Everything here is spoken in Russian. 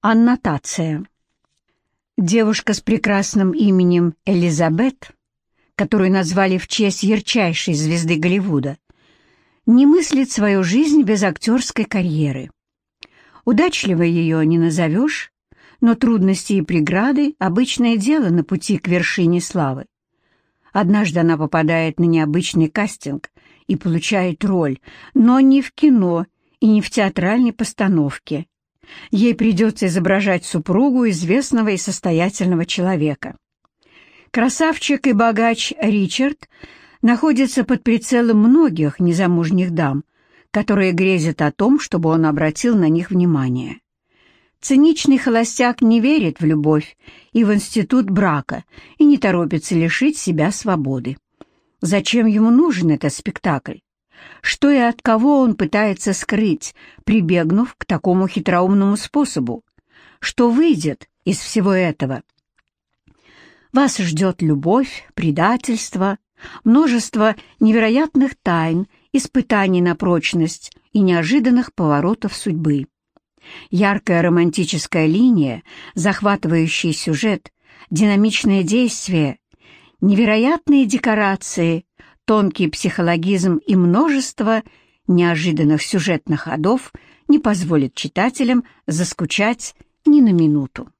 Аннотация. Девушка с прекрасным именем Элизабет, которую назвали в честь ярчайшей звезды Голливуда, не мыслит свою жизнь без актерской карьеры. Удачливой ее не назовешь, но трудности и преграды — обычное дело на пути к вершине славы. Однажды она попадает на необычный кастинг и получает роль, но не в кино и не в театральной постановке. Ей придется изображать супругу известного и состоятельного человека. Красавчик и богач Ричард находится под прицелом многих незамужних дам, которые грезят о том, чтобы он обратил на них внимание. Циничный холостяк не верит в любовь и в институт брака и не торопится лишить себя свободы. Зачем ему нужен этот спектакль? Что и от кого он пытается скрыть, прибегнув к такому хитроумному способу? Что выйдет из всего этого? Вас ждет любовь, предательство, множество невероятных тайн, испытаний на прочность и неожиданных поворотов судьбы. Яркая романтическая линия, захватывающий сюжет, динамичное действие, невероятные декорации, тонкий психологизм и множество неожиданных сюжетных ходов не позволят читателям заскучать ни на минуту.